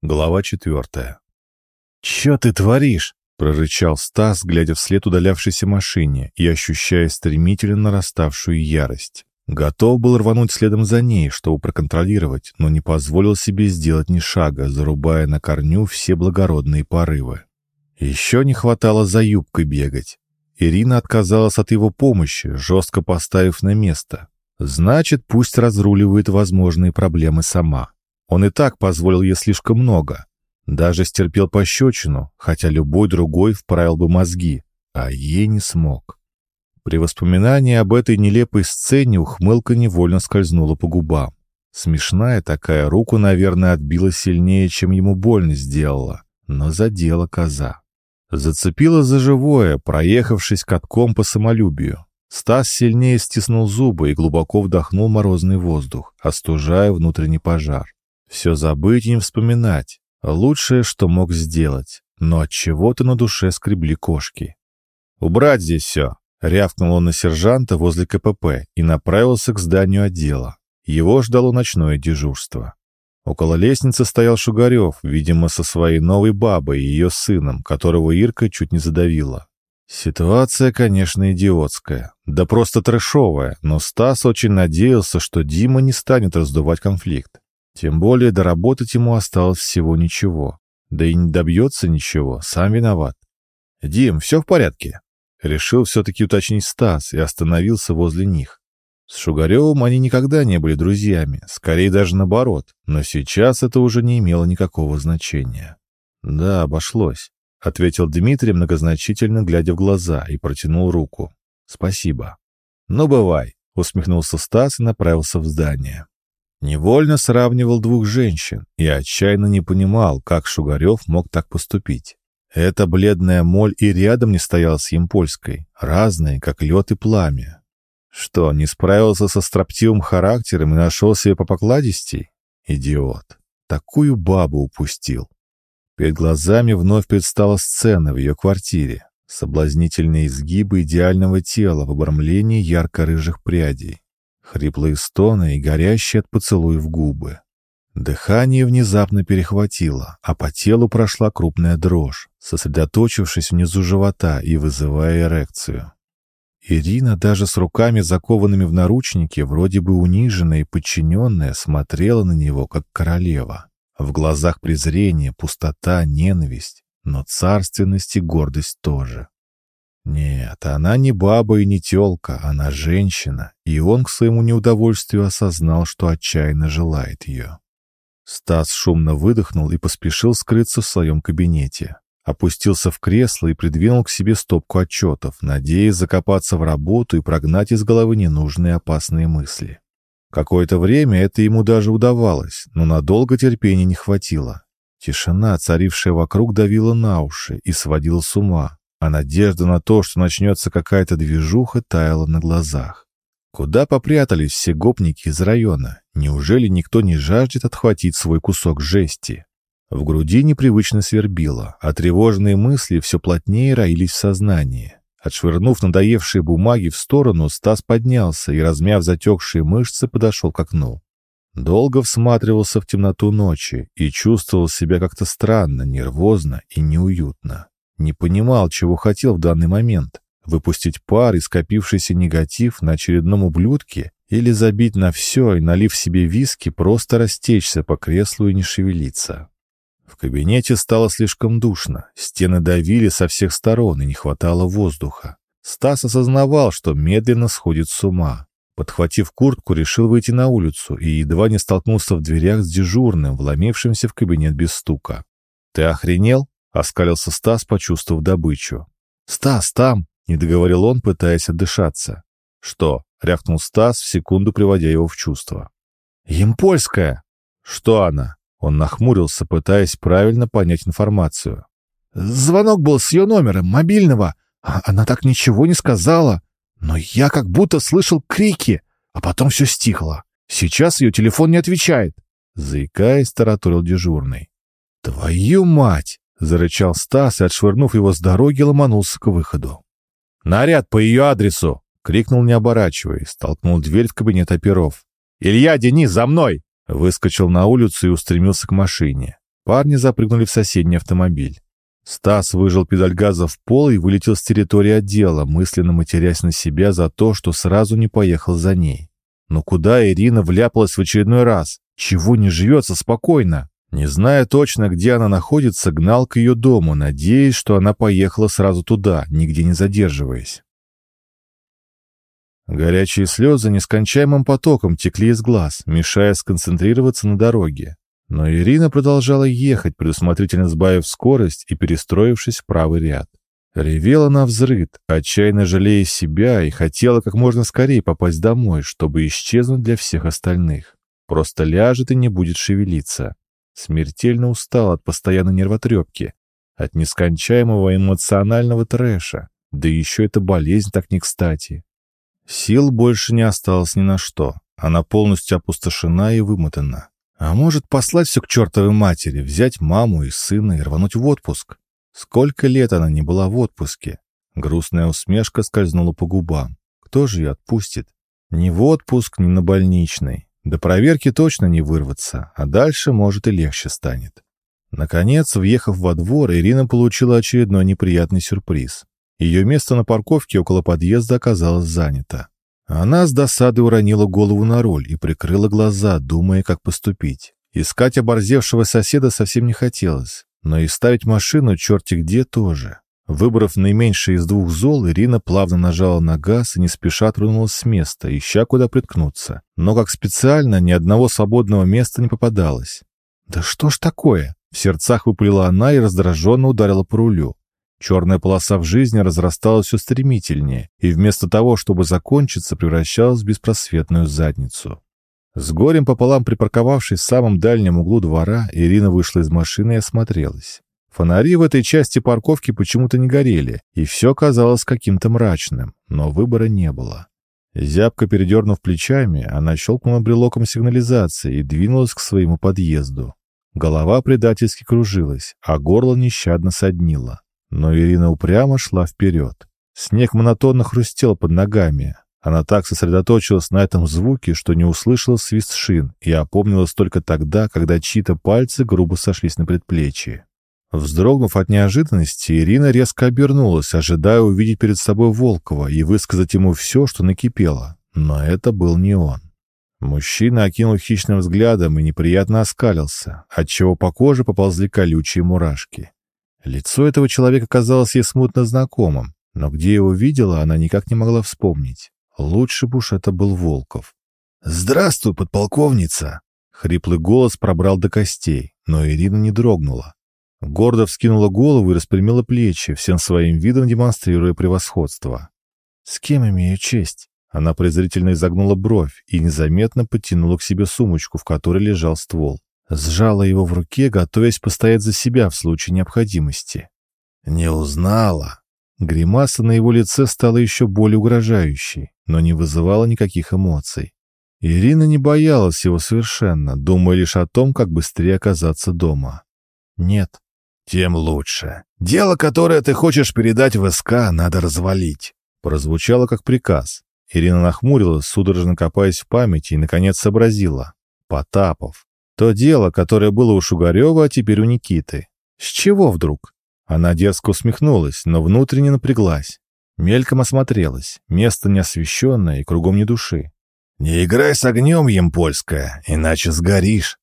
Глава четвертая. «Чё ты творишь?» — прорычал Стас, глядя вслед удалявшейся машине и ощущая стремительно нараставшую ярость. Готов был рвануть следом за ней, чтобы проконтролировать, но не позволил себе сделать ни шага, зарубая на корню все благородные порывы. Еще не хватало за юбкой бегать. Ирина отказалась от его помощи, жестко поставив на место. Значит, пусть разруливает возможные проблемы сама. Он и так позволил ей слишком много. Даже стерпел пощечину, хотя любой другой вправил бы мозги, а ей не смог. При воспоминании об этой нелепой сцене ухмылка невольно скользнула по губам. Смешная такая, руку, наверное, отбила сильнее, чем ему больно сделала, но задела коза. Зацепила за живое, проехавшись катком по самолюбию. Стас сильнее стиснул зубы и глубоко вдохнул морозный воздух, остужая внутренний пожар. Все забыть и не вспоминать. Лучшее, что мог сделать. Но от чего то на душе скребли кошки. «Убрать здесь все!» — рявкнул он на сержанта возле КПП и направился к зданию отдела. Его ждало ночное дежурство. Около лестницы стоял Шугарев, видимо, со своей новой бабой и ее сыном, которого Ирка чуть не задавила. Ситуация, конечно, идиотская. Да просто трэшовая, но Стас очень надеялся, что Дима не станет раздувать конфликт. Тем более доработать ему осталось всего ничего. Да и не добьется ничего, сам виноват. «Дим, все в порядке?» Решил все-таки уточнить Стас и остановился возле них. С Шугаревым они никогда не были друзьями, скорее даже наоборот, но сейчас это уже не имело никакого значения. «Да, обошлось», — ответил Дмитрий, многозначительно глядя в глаза, и протянул руку. «Спасибо». «Ну, бывай», — усмехнулся Стас и направился в здание. Невольно сравнивал двух женщин и отчаянно не понимал, как Шугарев мог так поступить. Эта бледная моль и рядом не стояла с Емпольской, разные, как лед и пламя. Что, не справился со строптивым характером и нашел себе по покладистей? Идиот. Такую бабу упустил. Перед глазами вновь предстала сцена в ее квартире. Соблазнительные изгибы идеального тела в обрамлении ярко-рыжих прядей хриплые стоны и горящие от поцелуев губы. Дыхание внезапно перехватило, а по телу прошла крупная дрожь, сосредоточившись внизу живота и вызывая эрекцию. Ирина даже с руками, закованными в наручники, вроде бы униженная и подчиненная, смотрела на него, как королева. В глазах презрение, пустота, ненависть, но царственность и гордость тоже. Нет, она не баба и не тёлка, она женщина, и он к своему неудовольствию осознал, что отчаянно желает ее. Стас шумно выдохнул и поспешил скрыться в своем кабинете. Опустился в кресло и придвинул к себе стопку отчетов, надеясь закопаться в работу и прогнать из головы ненужные опасные мысли. Какое-то время это ему даже удавалось, но надолго терпения не хватило. Тишина, царившая вокруг, давила на уши и сводила с ума, а надежда на то, что начнется какая-то движуха, таяла на глазах. Куда попрятались все гопники из района? Неужели никто не жаждет отхватить свой кусок жести? В груди непривычно свербило, а тревожные мысли все плотнее роились в сознании. Отшвырнув надоевшие бумаги в сторону, Стас поднялся и, размяв затекшие мышцы, подошел к окну. Долго всматривался в темноту ночи и чувствовал себя как-то странно, нервозно и неуютно. Не понимал, чего хотел в данный момент. Выпустить пар и скопившийся негатив на очередном ублюдке или забить на все и, налив себе виски, просто растечься по креслу и не шевелиться. В кабинете стало слишком душно, стены давили со всех сторон и не хватало воздуха. Стас осознавал, что медленно сходит с ума. Подхватив куртку, решил выйти на улицу и едва не столкнулся в дверях с дежурным, вломившимся в кабинет без стука. «Ты охренел?» — оскалился Стас, почувствовав добычу. «Стас, там!» — не договорил он, пытаясь отдышаться. «Что?» — рявкнул Стас, в секунду приводя его в чувство. «Емпольская!» «Что она?» Он нахмурился, пытаясь правильно понять информацию. «Звонок был с ее номером, мобильного. А она так ничего не сказала. Но я как будто слышал крики, а потом все стихло. Сейчас ее телефон не отвечает». Заикаясь, тараторил дежурный. «Твою мать!» — зарычал Стас и, отшвырнув его с дороги, ломанулся к выходу. «Наряд по ее адресу!» — крикнул, не оборачиваясь, толкнул дверь в кабинет оперов. «Илья, Денис, за мной!» Выскочил на улицу и устремился к машине. Парни запрыгнули в соседний автомобиль. Стас выжил педаль газа в пол и вылетел с территории отдела, мысленно матерясь на себя за то, что сразу не поехал за ней. Но куда Ирина вляпалась в очередной раз? Чего не живется спокойно? Не зная точно, где она находится, гнал к ее дому, надеясь, что она поехала сразу туда, нигде не задерживаясь. Горячие слезы нескончаемым потоком текли из глаз, мешая сконцентрироваться на дороге. Но Ирина продолжала ехать, предусмотрительно сбавив скорость и перестроившись в правый ряд. Ревела на взрыд, отчаянно жалея себя и хотела как можно скорее попасть домой, чтобы исчезнуть для всех остальных. Просто ляжет и не будет шевелиться. Смертельно устал от постоянной нервотрепки, от нескончаемого эмоционального трэша. Да еще эта болезнь так не кстати. Сил больше не осталось ни на что. Она полностью опустошена и вымотана. А может, послать все к чертовой матери, взять маму и сына и рвануть в отпуск? Сколько лет она не была в отпуске? Грустная усмешка скользнула по губам. Кто же ее отпустит? Ни в отпуск, ни на больничный. До проверки точно не вырваться, а дальше, может, и легче станет. Наконец, въехав во двор, Ирина получила очередной неприятный сюрприз. Ее место на парковке около подъезда оказалось занято. Она с досадой уронила голову на руль и прикрыла глаза, думая, как поступить. Искать оборзевшего соседа совсем не хотелось, но и ставить машину черти где тоже. Выбрав наименьшее из двух зол, Ирина плавно нажала на газ и не спеша тронулась с места, ища куда приткнуться. Но как специально ни одного свободного места не попадалось. «Да что ж такое?» В сердцах выплела она и раздраженно ударила по рулю. Черная полоса в жизни разрасталась все стремительнее, и вместо того, чтобы закончиться, превращалась в беспросветную задницу. С горем пополам припарковавшись в самом дальнем углу двора, Ирина вышла из машины и осмотрелась. Фонари в этой части парковки почему-то не горели, и все казалось каким-то мрачным, но выбора не было. Зябко передернув плечами, она щелкнула брелоком сигнализации и двинулась к своему подъезду. Голова предательски кружилась, а горло нещадно соднило. Но Ирина упрямо шла вперед. Снег монотонно хрустел под ногами. Она так сосредоточилась на этом звуке, что не услышала свист шин и опомнилась только тогда, когда чьи-то пальцы грубо сошлись на предплечье. Вздрогнув от неожиданности, Ирина резко обернулась, ожидая увидеть перед собой Волкова и высказать ему все, что накипело. Но это был не он. Мужчина окинул хищным взглядом и неприятно оскалился, отчего по коже поползли колючие мурашки. Лицо этого человека казалось ей смутно знакомым, но где его видела, она никак не могла вспомнить. Лучше бы уж это был Волков. «Здравствуй, подполковница!» Хриплый голос пробрал до костей, но Ирина не дрогнула. Гордо вскинула голову и распрямила плечи, всем своим видом демонстрируя превосходство. «С кем имею честь?» Она презрительно изогнула бровь и незаметно подтянула к себе сумочку, в которой лежал ствол. Сжала его в руке, готовясь постоять за себя в случае необходимости. «Не узнала!» Гримаса на его лице стала еще более угрожающей, но не вызывала никаких эмоций. Ирина не боялась его совершенно, думая лишь о том, как быстрее оказаться дома. «Нет». «Тем лучше. Дело, которое ты хочешь передать в СК, надо развалить», прозвучало как приказ. Ирина нахмурилась, судорожно копаясь в памяти, и, наконец, сообразила. Потапов. То дело, которое было у Шугарева, а теперь у Никиты. С чего вдруг? Она дерзко усмехнулась, но внутренне напряглась. Мельком осмотрелась. Место неосвещенное и кругом ни души. «Не играй с огнем, Емпольская, иначе сгоришь!»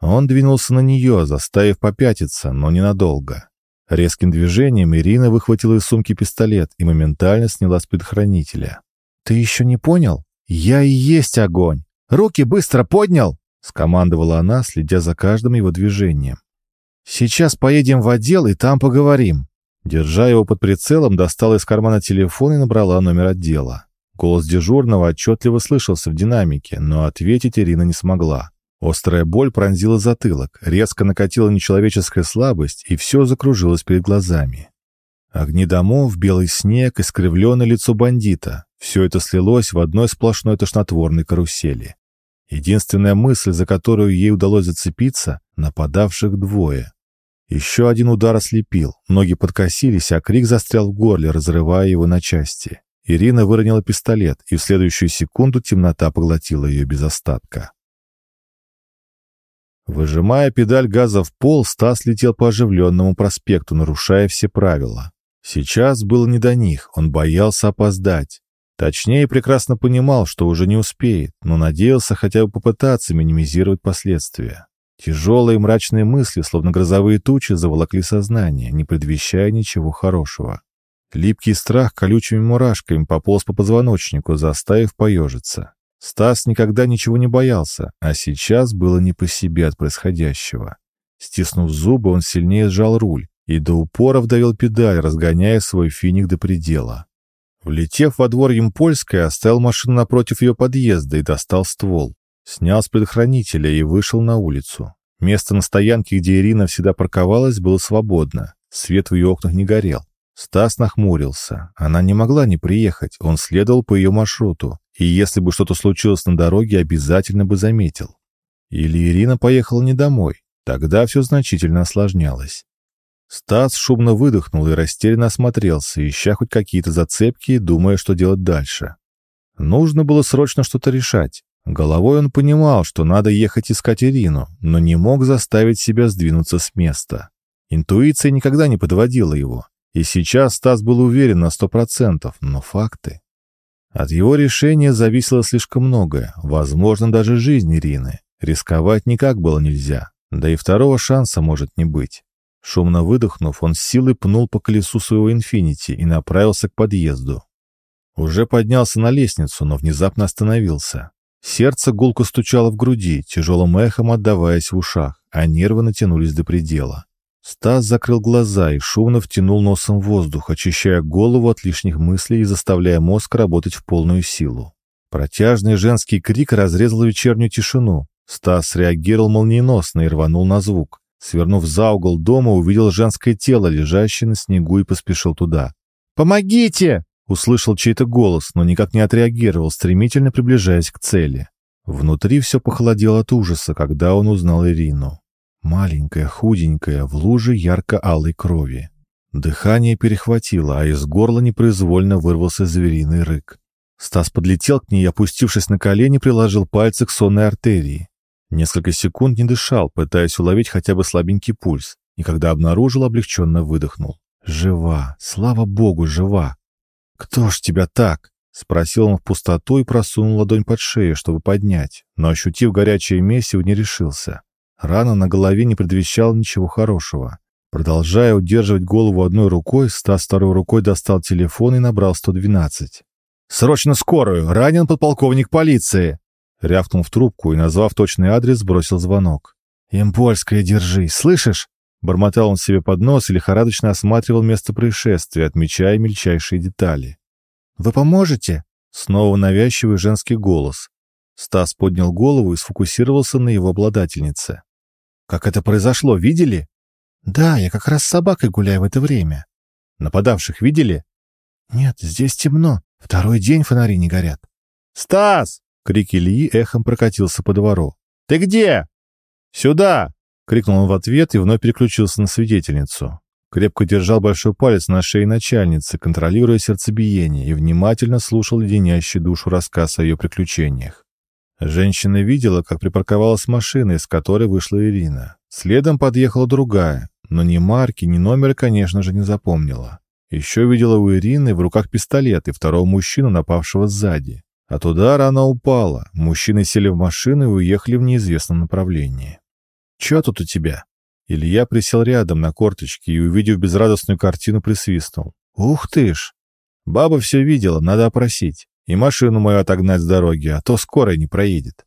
Он двинулся на нее, заставив попятиться, но ненадолго. Резким движением Ирина выхватила из сумки пистолет и моментально сняла с предохранителя. «Ты еще не понял? Я и есть огонь! Руки быстро поднял!» — скомандовала она, следя за каждым его движением. «Сейчас поедем в отдел и там поговорим». Держа его под прицелом, достала из кармана телефон и набрала номер отдела. Голос дежурного отчетливо слышался в динамике, но ответить Ирина не смогла. Острая боль пронзила затылок, резко накатила нечеловеческая слабость, и все закружилось перед глазами. Огни домов, белый снег, искривленное лицо бандита — все это слилось в одной сплошной тошнотворной карусели. Единственная мысль, за которую ей удалось зацепиться — нападавших двое. Еще один удар ослепил, ноги подкосились, а крик застрял в горле, разрывая его на части. Ирина выронила пистолет, и в следующую секунду темнота поглотила ее без остатка. Выжимая педаль газа в пол, Стас летел по оживленному проспекту, нарушая все правила. Сейчас было не до них, он боялся опоздать. Точнее, прекрасно понимал, что уже не успеет, но надеялся хотя бы попытаться минимизировать последствия. Тяжелые мрачные мысли, словно грозовые тучи, заволокли сознание, не предвещая ничего хорошего. Липкий страх колючими мурашками пополз по позвоночнику, заставив поежиться. Стас никогда ничего не боялся, а сейчас было не по себе от происходящего. Стиснув зубы, он сильнее сжал руль и до упора вдавил педаль, разгоняя свой финик до предела. Влетев во двор Емпольской, оставил машину напротив ее подъезда и достал ствол. Снял с предохранителя и вышел на улицу. Место на стоянке, где Ирина всегда парковалась, было свободно. Свет в ее окнах не горел. Стас нахмурился. Она не могла не приехать, он следовал по ее маршруту. И если бы что-то случилось на дороге, обязательно бы заметил. Или Ирина поехала не домой. Тогда все значительно осложнялось. Стас шумно выдохнул и растерянно осмотрелся, ища хоть какие-то зацепки, думая, что делать дальше. Нужно было срочно что-то решать. Головой он понимал, что надо ехать искать Ирину, но не мог заставить себя сдвинуться с места. Интуиция никогда не подводила его. И сейчас Стас был уверен на сто процентов, но факты... От его решения зависело слишком многое, возможно, даже жизнь Ирины. Рисковать никак было нельзя, да и второго шанса может не быть. Шумно выдохнув, он с силой пнул по колесу своего «Инфинити» и направился к подъезду. Уже поднялся на лестницу, но внезапно остановился. Сердце гулко стучало в груди, тяжелым эхом отдаваясь в ушах, а нервы натянулись до предела. Стас закрыл глаза и шумно втянул носом воздух, очищая голову от лишних мыслей и заставляя мозг работать в полную силу. Протяжный женский крик разрезал вечернюю тишину. Стас реагировал молниеносно и рванул на звук. Свернув за угол дома, увидел женское тело, лежащее на снегу, и поспешил туда. «Помогите!» — услышал чей-то голос, но никак не отреагировал, стремительно приближаясь к цели. Внутри все похолодело от ужаса, когда он узнал Ирину. Маленькая, худенькая, в луже ярко-алой крови. Дыхание перехватило, а из горла непроизвольно вырвался звериный рык. Стас подлетел к ней опустившись на колени, приложил пальцы к сонной артерии. Несколько секунд не дышал, пытаясь уловить хотя бы слабенький пульс, и когда обнаружил, облегченно выдохнул. «Жива! Слава богу, жива!» «Кто ж тебя так?» — спросил он в пустоту и просунул ладонь под шею, чтобы поднять, но, ощутив горячее месиво, не решился. Рана на голове не предвещала ничего хорошего. Продолжая удерживать голову одной рукой, Стас второй рукой достал телефон и набрал 112. «Срочно скорую! Ранен подполковник полиции!» Рявкнул в трубку и, назвав точный адрес, бросил звонок. «Импольская, держи, слышишь?» Бормотал он себе под нос и лихорадочно осматривал место происшествия, отмечая мельчайшие детали. «Вы поможете?» Снова навязчивый женский голос. Стас поднял голову и сфокусировался на его обладательнице. «Как это произошло, видели?» «Да, я как раз с собакой гуляю в это время». «Нападавших видели?» «Нет, здесь темно. Второй день фонари не горят». «Стас!» — крик Ильи эхом прокатился по двору. «Ты где?» «Сюда!» — крикнул он в ответ и вновь переключился на свидетельницу. Крепко держал большой палец на шее начальницы, контролируя сердцебиение, и внимательно слушал леденящий душу рассказ о ее приключениях. Женщина видела, как припарковалась машина, из которой вышла Ирина. Следом подъехала другая, но ни марки, ни номера, конечно же, не запомнила. Еще видела у Ирины в руках пистолет и второго мужчину, напавшего сзади. От удара она упала. Мужчины сели в машину и уехали в неизвестном направлении. «Че тут у тебя?» Илья присел рядом на корточки и, увидев безрадостную картину, присвистнул. «Ух ты ж! Баба все видела, надо опросить. И машину мою отогнать с дороги, а то скорая не проедет».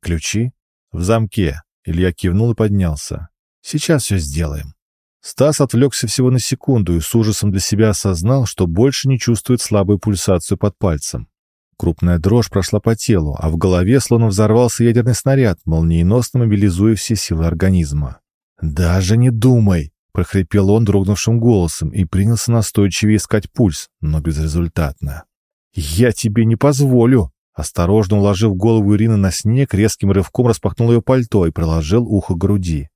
«Ключи?» «В замке». Илья кивнул и поднялся. «Сейчас все сделаем». Стас отвлекся всего на секунду и с ужасом для себя осознал, что больше не чувствует слабую пульсацию под пальцем. Крупная дрожь прошла по телу, а в голове словно взорвался ядерный снаряд, молниеносно мобилизуя все силы организма. «Даже не думай!» — прохрипел он дрогнувшим голосом и принялся настойчивее искать пульс, но безрезультатно. «Я тебе не позволю!» Осторожно уложив голову Ирины на снег, резким рывком распахнул ее пальто и приложил ухо к груди.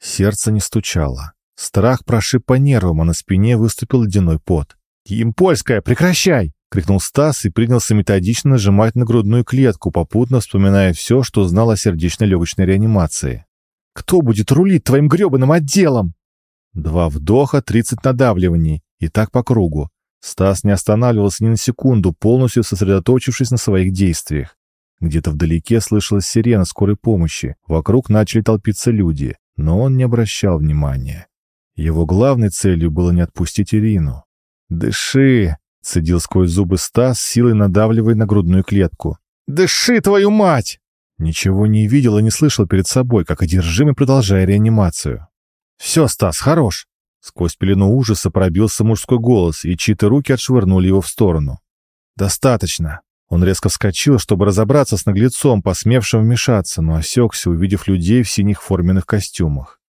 Сердце не стучало. Страх прошиб по нервам, а на спине выступил ледяной пот. «Импольская, прекращай!» крикнул Стас и принялся методично нажимать на грудную клетку, попутно вспоминая все, что знал о сердечно-легочной реанимации. Кто будет рулить твоим грёбаным отделом?» Два вдоха, тридцать надавливаний. И так по кругу. Стас не останавливался ни на секунду, полностью сосредоточившись на своих действиях. Где-то вдалеке слышалась сирена скорой помощи. Вокруг начали толпиться люди, но он не обращал внимания. Его главной целью было не отпустить Ирину. «Дыши!» — цедил сквозь зубы Стас, силой надавливая на грудную клетку. «Дыши, твою мать!» Ничего не видел и не слышал перед собой, как одержимый продолжая реанимацию. «Все, Стас, хорош!» Сквозь пелену ужаса пробился мужской голос, и чьи-то руки отшвырнули его в сторону. «Достаточно!» Он резко вскочил, чтобы разобраться с наглецом, посмевшим вмешаться, но осекся, увидев людей в синих форменных костюмах.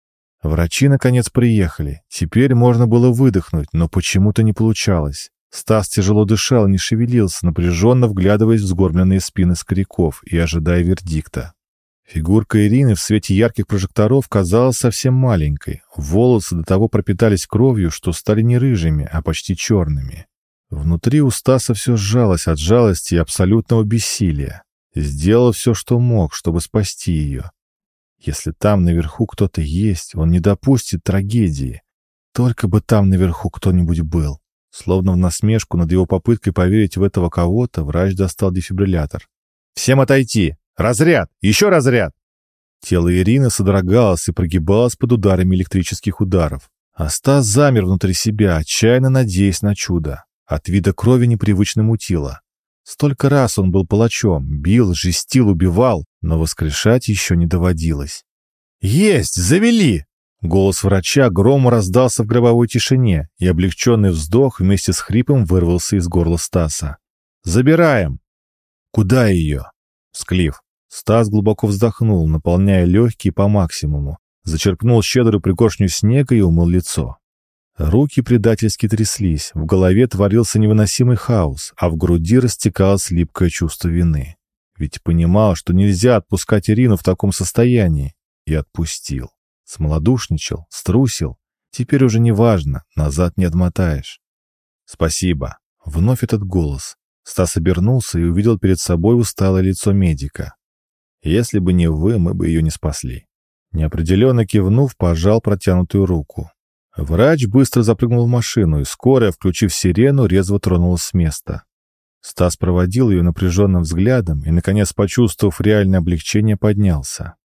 Врачи, наконец, приехали. Теперь можно было выдохнуть, но почему-то не получалось. Стас тяжело дышал, не шевелился, напряженно вглядываясь в сгорбленные спины скоряков и ожидая вердикта. Фигурка Ирины в свете ярких прожекторов казалась совсем маленькой. Волосы до того пропитались кровью, что стали не рыжими, а почти черными. Внутри у Стаса все сжалось от жалости и абсолютного бессилия. Сделал все, что мог, чтобы спасти ее. Если там наверху кто-то есть, он не допустит трагедии. Только бы там наверху кто-нибудь был. Словно в насмешку над его попыткой поверить в этого кого-то, врач достал дефибриллятор. «Всем отойти! Разряд! Еще разряд!» Тело Ирины содрогалось и прогибалось под ударами электрических ударов. А Стас замер внутри себя, отчаянно надеясь на чудо. От вида крови непривычно мутило. Столько раз он был палачом, бил, жестил, убивал, но воскрешать еще не доводилось. «Есть! Завели!» Голос врача громом раздался в гробовой тишине, и облегченный вздох вместе с хрипом вырвался из горла Стаса. «Забираем!» «Куда ее?» «Склиф». Стас глубоко вздохнул, наполняя легкие по максимуму, зачерпнул щедрую пригоршню снега и умыл лицо. Руки предательски тряслись, в голове творился невыносимый хаос, а в груди растекалось липкое чувство вины. Ведь понимал, что нельзя отпускать Ирину в таком состоянии. И отпустил. Смолодушничал, струсил. Теперь уже не важно, назад не отмотаешь. «Спасибо». Вновь этот голос. Стас обернулся и увидел перед собой усталое лицо медика. Если бы не вы, мы бы ее не спасли. Неопределенно кивнув, пожал протянутую руку. Врач быстро запрыгнул в машину, и скорая, включив сирену, резво тронулась с места. Стас проводил ее напряженным взглядом и, наконец, почувствовав реальное облегчение, поднялся.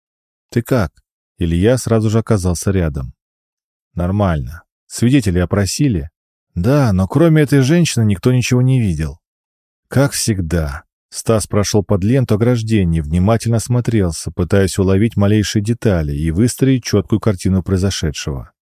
«Ты как?» Илья сразу же оказался рядом. «Нормально. Свидетелей опросили?» «Да, но кроме этой женщины никто ничего не видел». «Как всегда», Стас прошел под ленту ограждения, внимательно смотрелся, пытаясь уловить малейшие детали и выстроить четкую картину произошедшего.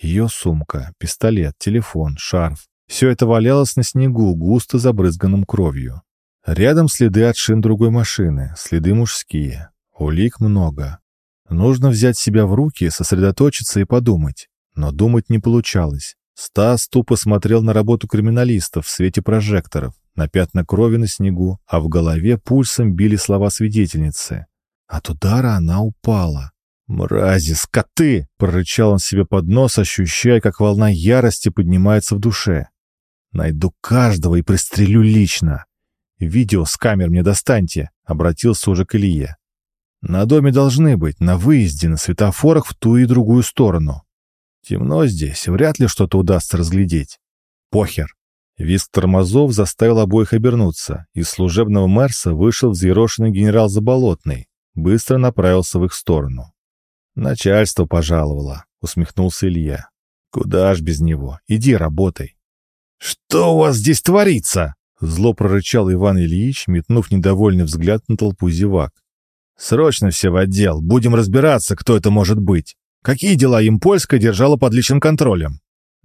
Ее сумка, пистолет, телефон, шарф — все это валялось на снегу, густо забрызганным кровью. Рядом следы от шин другой машины, следы мужские. Улик много. Нужно взять себя в руки, сосредоточиться и подумать. Но думать не получалось. Стас тупо смотрел на работу криминалистов в свете прожекторов, на пятна крови на снегу, а в голове пульсом били слова свидетельницы. От удара она упала. «Мрази, скоты!» — прорычал он себе под нос, ощущая, как волна ярости поднимается в душе. «Найду каждого и пристрелю лично. Видео с камер мне достаньте», — обратился уже к Илье. «На доме должны быть, на выезде, на светофорах в ту и другую сторону. Темно здесь, вряд ли что-то удастся разглядеть. Похер. Виск тормозов заставил обоих обернуться. Из служебного Мерса вышел взъерошенный генерал Заболотный. Быстро направился в их сторону. «Начальство пожаловало», — усмехнулся Илья. «Куда ж без него? Иди работай». «Что у вас здесь творится?» Зло прорычал Иван Ильич, метнув недовольный взгляд на толпу зевак. «Срочно все в отдел. Будем разбираться, кто это может быть. Какие дела им Польская держала под личным контролем?»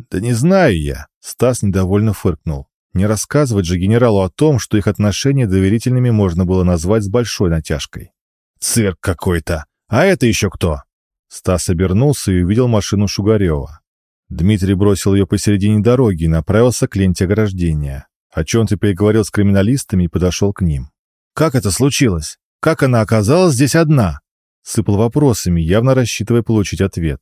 «Да не знаю я», — Стас недовольно фыркнул. Не рассказывать же генералу о том, что их отношения доверительными можно было назвать с большой натяжкой. «Цирк какой-то! А это еще кто?» Стас обернулся и увидел машину Шугарева. Дмитрий бросил ее посередине дороги и направился к ленте ограждения. О чем-то переговорил с криминалистами и подошел к ним. «Как это случилось? Как она оказалась здесь одна?» Сыпал вопросами, явно рассчитывая получить ответ.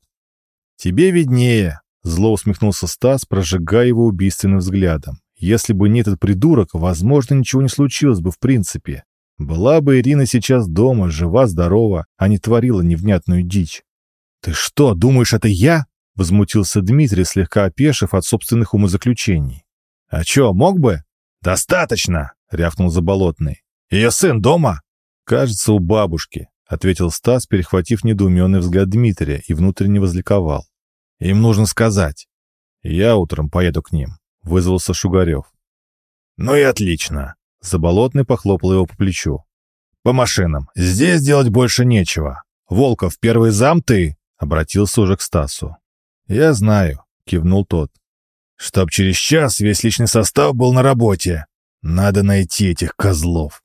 «Тебе виднее», Зло усмехнулся Стас, прожигая его убийственным взглядом. Если бы не этот придурок, возможно, ничего не случилось бы в принципе. Была бы Ирина сейчас дома, жива-здорова, а не творила невнятную дичь. «Ты что, думаешь, это я?» — возмутился Дмитрий, слегка опешив от собственных умозаключений. «А чё, мог бы?» «Достаточно!» — рявкнул Заболотный. «Ее сын дома?» «Кажется, у бабушки», — ответил Стас, перехватив недоуменный взгляд Дмитрия и внутренне возликовал. «Им нужно сказать. Я утром поеду к ним», — вызвался Шугарев. «Ну и отлично!» — Заболотный похлопал его по плечу. «По машинам. Здесь делать больше нечего. Волков, первый зам ты!» — обратился уже к Стасу. «Я знаю», — кивнул тот. «Чтоб через час весь личный состав был на работе. Надо найти этих козлов».